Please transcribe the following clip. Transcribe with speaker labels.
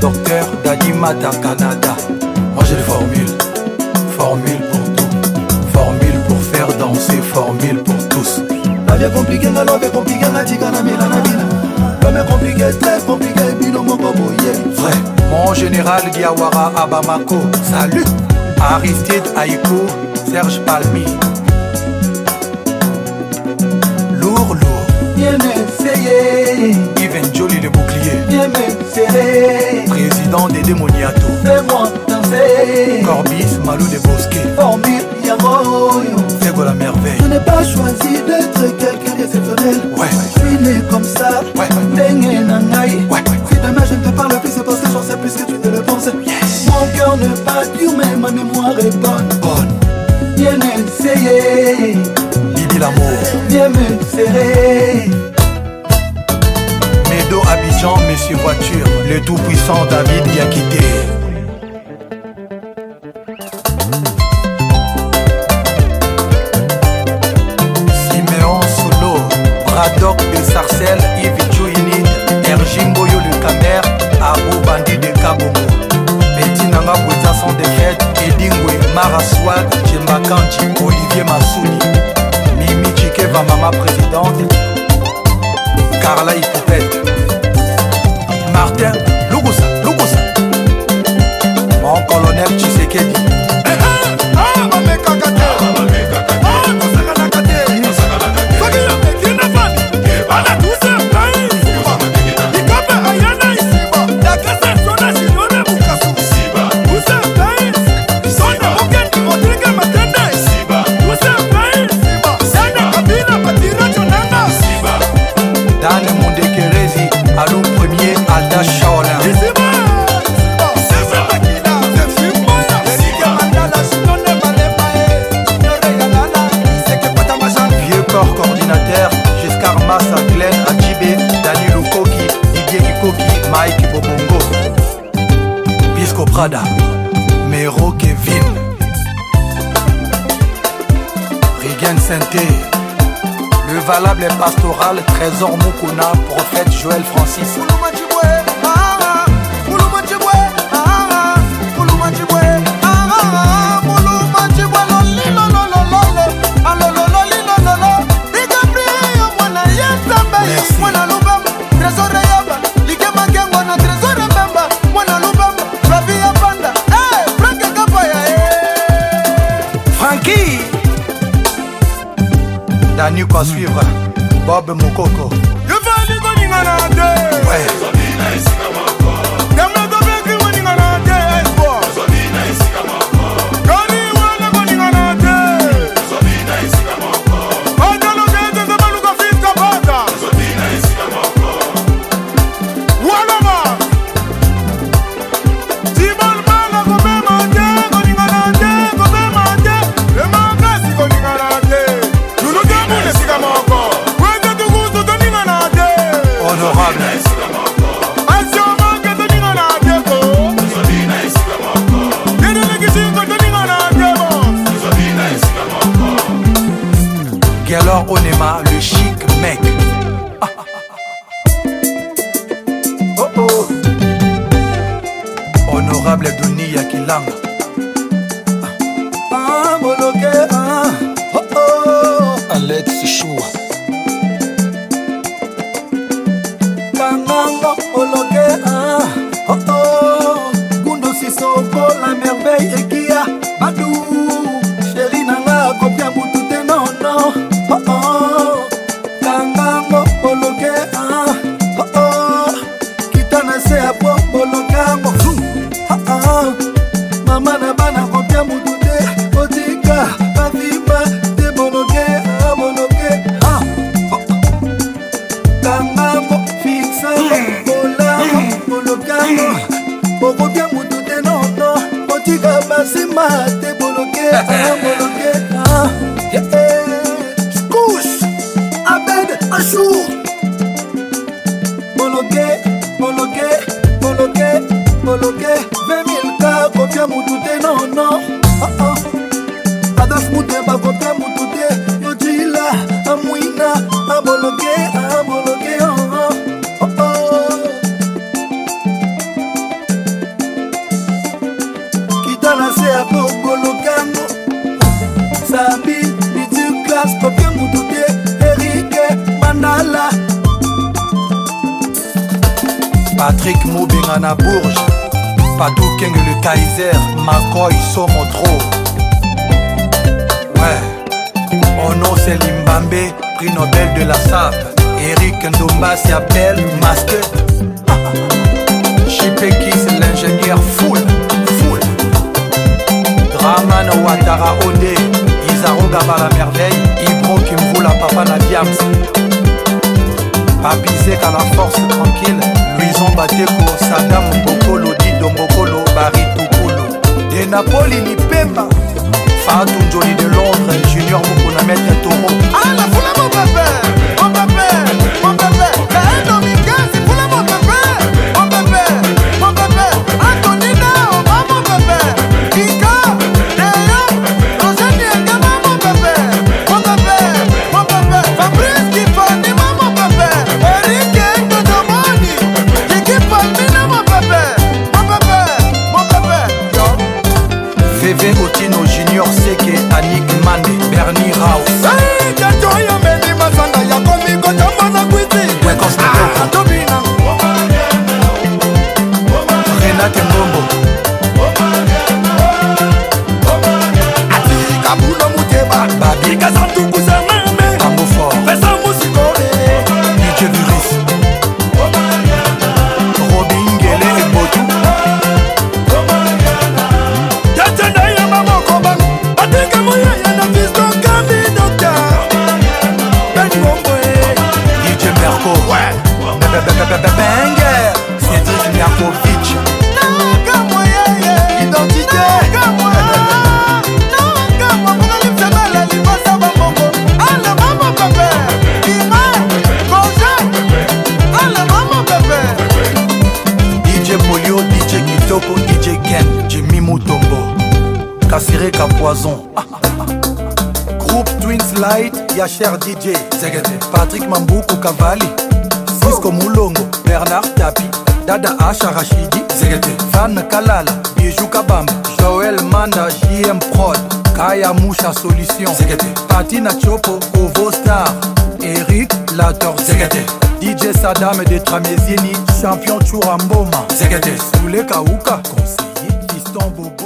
Speaker 1: docteur Dadi Mata Canada. Moi j'ai des formules, formule pour tout, formule pour faire danser, formule pour tous.
Speaker 2: La vie compliquée, la love est compliquée, la tika na mila na mina. L'homme est compliqué, très compliqué, bino moko boye.
Speaker 1: Vrai, mon général Diawara Abamako, salut. Aristide Aïko, Serge Palmi. Lourd, lourd.
Speaker 2: Bien essayé,
Speaker 1: Yves Jolie le bouclier.
Speaker 2: bien me
Speaker 1: des démoniatos.
Speaker 2: Fais-moi danser.
Speaker 1: Corbis Malou de Bosquet.
Speaker 2: Formule Yamoyo.
Speaker 1: Fego la merveille.
Speaker 2: Je n'ai pas choisi d'être quelqu'un d'exceptionnel.
Speaker 1: Ouais.
Speaker 2: Je suis né comme ça.
Speaker 1: Ouais.
Speaker 2: Dengue nangai.
Speaker 1: Ouais.
Speaker 2: Si demain je ne te parle plus, c'est parce que j'en sais plus que tu ne le penses.
Speaker 1: Yes.
Speaker 2: Mon cœur ne bat plus, mais ma mémoire est bonne.
Speaker 1: Bonne.
Speaker 2: Bien essayé,
Speaker 1: Lily l'amour.
Speaker 2: bien me serrer.
Speaker 1: Medo Abidjan, Monsieur Voiture. Le tout-puissant David Diakité. Siméon Solo. Braddock de Sarcelles. Yves Chouinid. Erjimboyo le Camer. Abou Bandi de Kabongo. Betty Nanga Bouza sans défaite. Edingwe. Mara Swag. Jemba Prada Mero Kevin Rigen Santé Le valable pastoral Trésor Mukuna Prophète Joël Francis la nuque à suivre Bob Mokoko Je vais aller dans m'a bloqué hein?
Speaker 2: Ah. oh, oh.
Speaker 1: Alex Choua
Speaker 2: Kangango bloqué hein? Ah. oh, oh. Gundo Siso pour la merveille et Kia Badou
Speaker 1: Patrick Moubenga na Bourges Patou Keng le Kaiser Makoy Somotro Ouais. Mon nom c'est Limbambe Prix Nobel de la SAP Eric Ndomba s'appelle Masque Chipekis l'ingénieur full Full. Draman Ouattara Ode Isaroga la merveille Ibro Kimvula Papa Nadiams Papizeka la force tranquille prison bateko sadamu bokolo didombokolo baritukulu de napoli lipemba fatu njoli de lo Cause I'm Groupe Twins Light, Yacher DJ, Zegete, Patrick Mambuku Kavali, Cisco Mulongo, Bernard Tapi, Dada Rashidi, Zegete, Van Kalala, Bijou Kabamba, Joël Manda, JM Prod, Kaya Moucha Solution, Patina Chopo, Ovo Star, Eric Lator, DJ Saddam de Tramezieni, champion Churamboma, Soule Kauka, conseiller Fiston Bobo,